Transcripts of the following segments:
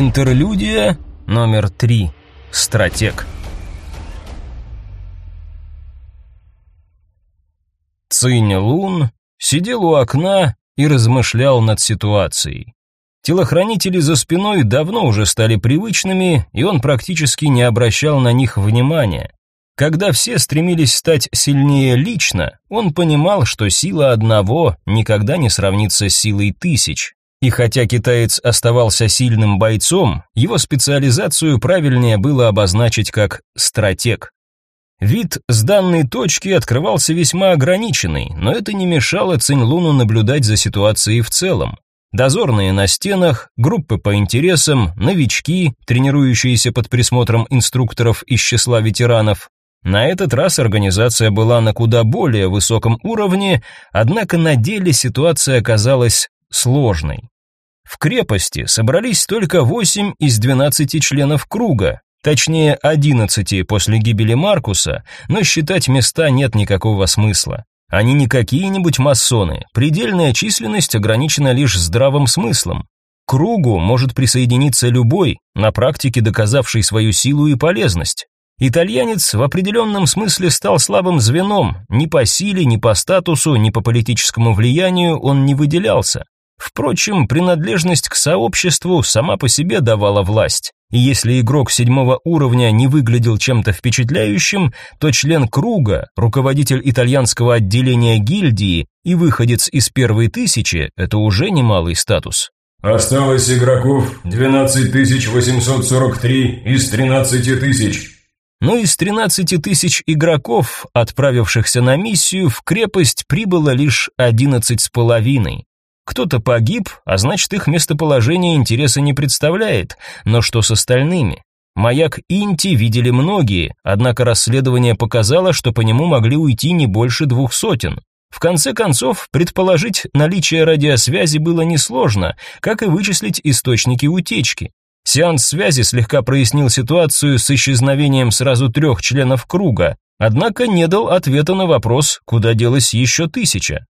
Интерлюдия номер три. Стратег. Цинь Лун сидел у окна и размышлял над ситуацией. Телохранители за спиной давно уже стали привычными, и он практически не обращал на них внимания. Когда все стремились стать сильнее лично, он понимал, что сила одного никогда не сравнится с силой тысяч. И хотя китаец оставался сильным бойцом, его специализацию правильнее было обозначить как стратег. Вид с данной точки открывался весьма ограниченный, но это не мешало Цинлуну наблюдать за ситуацией в целом. Дозорные на стенах, группы по интересам, новички, тренирующиеся под присмотром инструкторов из числа ветеранов. На этот раз организация была на куда более высоком уровне, однако на деле ситуация оказалась сложной. В крепости собрались только 8 из 12 членов круга, точнее 11 после гибели Маркуса, но считать места нет никакого смысла. Они не какие-нибудь масоны, предельная численность ограничена лишь здравым смыслом. К кругу может присоединиться любой, на практике доказавший свою силу и полезность. Итальянец в определенном смысле стал слабым звеном, ни по силе, ни по статусу, ни по политическому влиянию он не выделялся. Впрочем, принадлежность к сообществу сама по себе давала власть. И если игрок седьмого уровня не выглядел чем-то впечатляющим, то член круга, руководитель итальянского отделения гильдии и выходец из первой тысячи – это уже немалый статус. Осталось игроков 12843 из 13 тысяч. Но из 13 тысяч игроков, отправившихся на миссию, в крепость прибыло лишь 11 с половиной. Кто-то погиб, а значит их местоположение интереса не представляет. Но что с остальными? Маяк Инти видели многие, однако расследование показало, что по нему могли уйти не больше двух сотен. В конце концов, предположить наличие радиосвязи было несложно, как и вычислить источники утечки. Сеанс связи слегка прояснил ситуацию с исчезновением сразу трех членов круга, однако не дал ответа на вопрос, куда делась еще тысяча.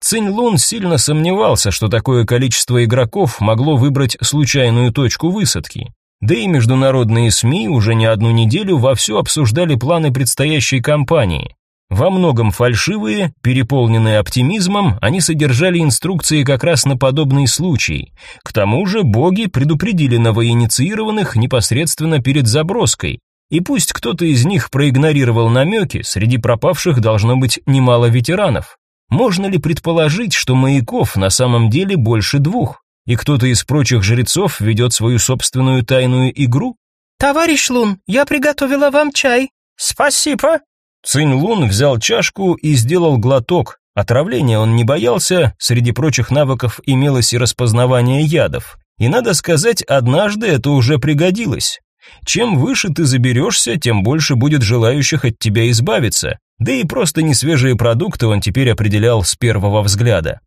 Цинь Лун сильно сомневался, что такое количество игроков могло выбрать случайную точку высадки. Да и международные СМИ уже не одну неделю вовсю обсуждали планы предстоящей кампании. Во многом фальшивые, переполненные оптимизмом, они содержали инструкции как раз на подобный случай. К тому же боги предупредили новоинициированных непосредственно перед заброской. И пусть кто-то из них проигнорировал намеки, среди пропавших должно быть немало ветеранов. Можно ли предположить, что маяков на самом деле больше двух, и кто-то из прочих жрецов ведет свою собственную тайную игру? «Товарищ Лун, я приготовила вам чай». «Спасибо». Цинь Лун взял чашку и сделал глоток. Отравления он не боялся, среди прочих навыков имелось и распознавание ядов. И надо сказать, однажды это уже пригодилось. Чем выше ты заберешься, тем больше будет желающих от тебя избавиться. Да и просто несвежие продукты он теперь определял с первого взгляда.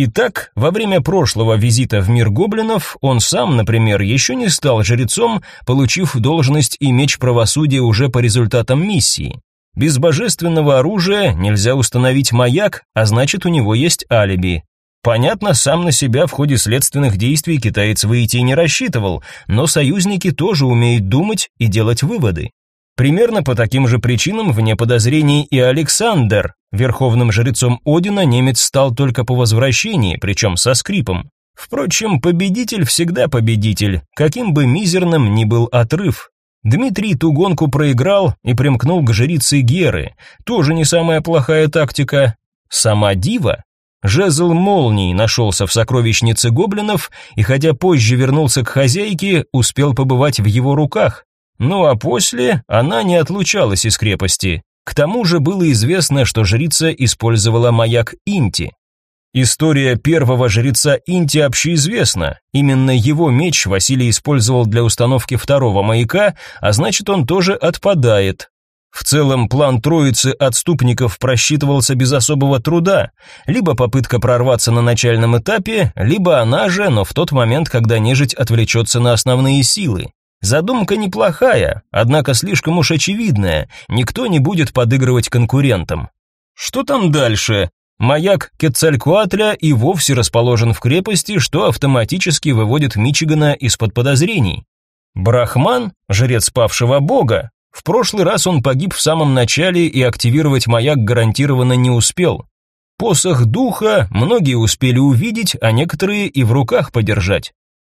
Итак, во время прошлого визита в мир гоблинов он сам, например, еще не стал жрецом, получив должность и меч правосудия уже по результатам миссии. Без божественного оружия нельзя установить маяк, а значит у него есть алиби. Понятно, сам на себя в ходе следственных действий китаец выйти не рассчитывал, но союзники тоже умеют думать и делать выводы. Примерно по таким же причинам вне подозрений и Александр. Верховным жрецом Одина немец стал только по возвращении, причем со скрипом. Впрочем, победитель всегда победитель, каким бы мизерным ни был отрыв. Дмитрий ту гонку проиграл и примкнул к жрице Геры. Тоже не самая плохая тактика. Сама дива Жезл молний нашелся в сокровищнице гоблинов, и хотя позже вернулся к хозяйке, успел побывать в его руках. Ну а после она не отлучалась из крепости. К тому же было известно, что жрица использовала маяк Инти. История первого жреца Инти общеизвестна. Именно его меч Василий использовал для установки второго маяка, а значит он тоже отпадает. В целом план троицы отступников просчитывался без особого труда. Либо попытка прорваться на начальном этапе, либо она же, но в тот момент, когда нежить отвлечется на основные силы. Задумка неплохая, однако слишком уж очевидная, никто не будет подыгрывать конкурентам. Что там дальше? Маяк Кецалькуатля и вовсе расположен в крепости, что автоматически выводит Мичигана из-под подозрений. Брахман, жрец павшего бога, в прошлый раз он погиб в самом начале и активировать маяк гарантированно не успел. Посох духа многие успели увидеть, а некоторые и в руках подержать.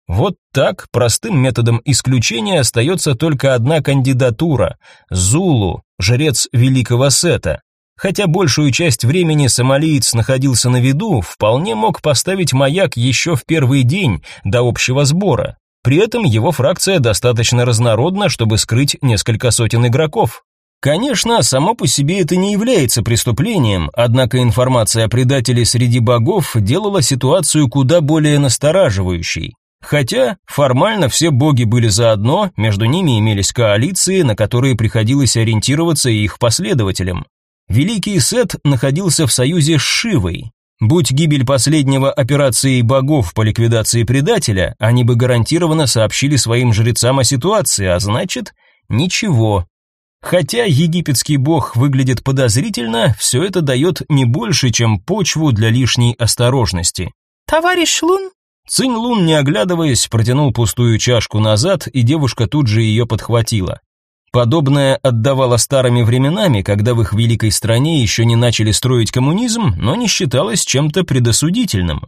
Вот так, простым методом исключения остается только одна кандидатура – Зулу, жрец Великого Сета. Хотя большую часть времени сомалиец находился на виду, вполне мог поставить маяк еще в первый день до общего сбора. При этом его фракция достаточно разнородна, чтобы скрыть несколько сотен игроков. Конечно, само по себе это не является преступлением, однако информация о предателе среди богов делала ситуацию куда более настораживающей. Хотя формально все боги были заодно, между ними имелись коалиции, на которые приходилось ориентироваться их последователям. Великий Сет находился в союзе с Шивой, Будь гибель последнего операцией богов по ликвидации предателя, они бы гарантированно сообщили своим жрецам о ситуации, а значит, ничего. Хотя египетский бог выглядит подозрительно, все это дает не больше, чем почву для лишней осторожности. «Товарищ Лун?» Цинь Лун, не оглядываясь, протянул пустую чашку назад, и девушка тут же ее подхватила. Подобное отдавало старыми временами, когда в их великой стране еще не начали строить коммунизм, но не считалось чем-то предосудительным.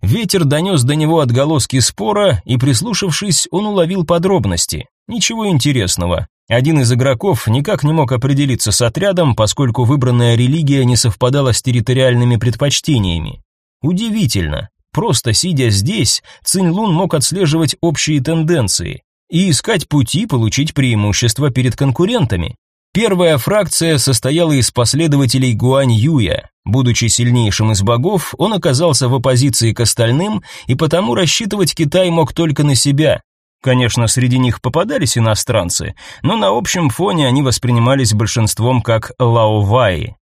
Ветер донес до него отголоски спора, и прислушавшись, он уловил подробности. Ничего интересного. Один из игроков никак не мог определиться с отрядом, поскольку выбранная религия не совпадала с территориальными предпочтениями. Удивительно. Просто сидя здесь, Цинь Лун мог отслеживать общие тенденции и искать пути получить преимущество перед конкурентами. Первая фракция состояла из последователей Гуань Юя. Будучи сильнейшим из богов, он оказался в оппозиции к остальным, и потому рассчитывать Китай мог только на себя. Конечно, среди них попадались иностранцы, но на общем фоне они воспринимались большинством как лаоваи.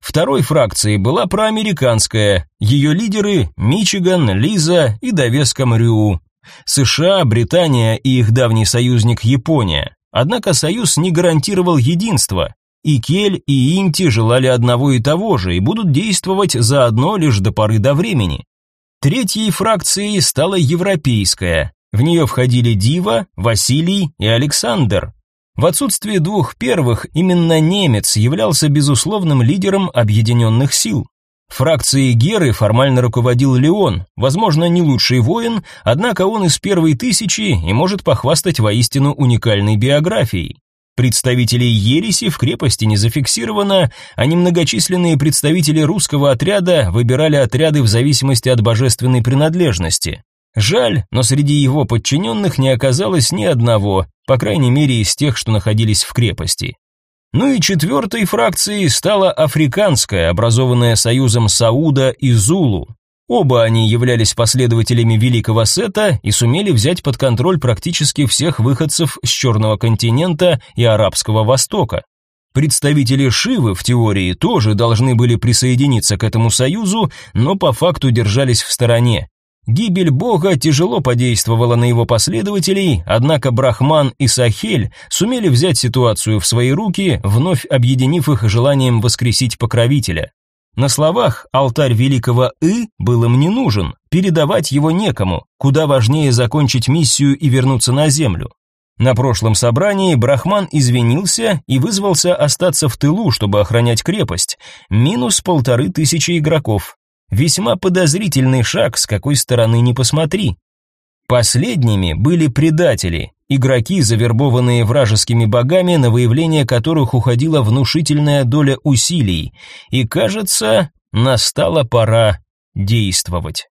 Второй фракцией была проамериканская, ее лидеры Мичиган, Лиза и довеском Рю, США, Британия и их давний союзник Япония. Однако союз не гарантировал единства. И Кель, и Инти желали одного и того же и будут действовать заодно лишь до поры до времени. Третьей фракцией стала европейская. В нее входили Дива, Василий и Александр. В отсутствие двух первых именно немец являлся безусловным лидером объединенных сил. Фракцией Геры формально руководил Леон, возможно, не лучший воин, однако он из первой тысячи и может похвастать воистину уникальной биографией. Представителей ереси в крепости не зафиксировано, а немногочисленные представители русского отряда выбирали отряды в зависимости от божественной принадлежности. Жаль, но среди его подчиненных не оказалось ни одного, по крайней мере из тех, что находились в крепости. Ну и четвертой фракцией стала африканская, образованная союзом Сауда и Зулу. Оба они являлись последователями Великого Сета и сумели взять под контроль практически всех выходцев с Черного континента и Арабского Востока. Представители Шивы в теории тоже должны были присоединиться к этому союзу, но по факту держались в стороне. Гибель бога тяжело подействовала на его последователей, однако Брахман и Сахель сумели взять ситуацию в свои руки, вновь объединив их желанием воскресить покровителя. На словах алтарь великого И был им не нужен, передавать его некому, куда важнее закончить миссию и вернуться на землю. На прошлом собрании Брахман извинился и вызвался остаться в тылу, чтобы охранять крепость, минус полторы тысячи игроков. Весьма подозрительный шаг, с какой стороны ни посмотри. Последними были предатели, игроки, завербованные вражескими богами, на выявление которых уходила внушительная доля усилий, и, кажется, настала пора действовать.